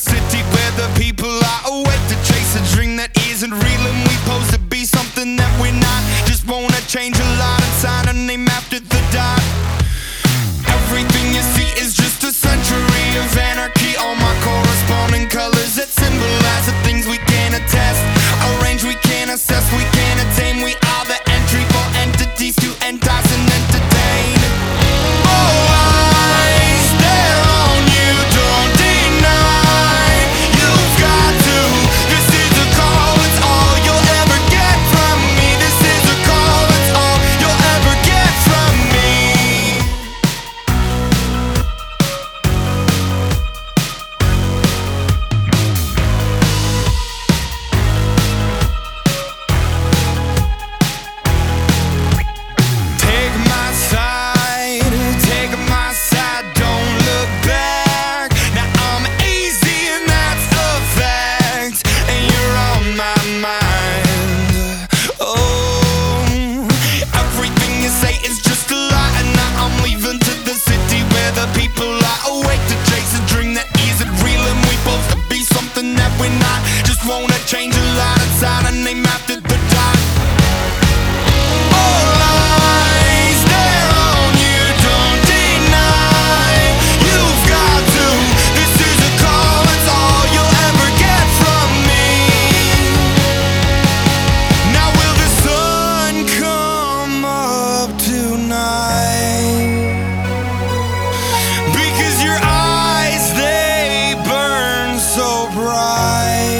city where the people are awake to chase a dream that isn't real and we pose to be something that we're not. Just wanna change a life. Change a lot inside and name after the dark. All eyes there on you, don't deny. You've got to. This is a call, it's all you'll ever get from me. Now will the sun come up tonight? Because your eyes, they burn so bright.